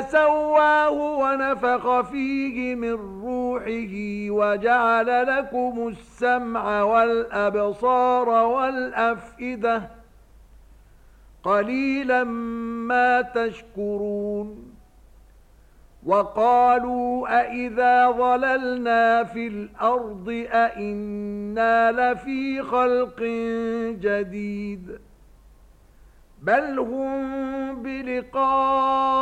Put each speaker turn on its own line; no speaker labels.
سواه ونفخ فيه من روحه وجعل لكم السمع والأبصار والأفئدة قليلا ما تشكرون وقالوا أئذا ظللنا في الأرض أئنا لفي خلق جديد بل هم بلقاء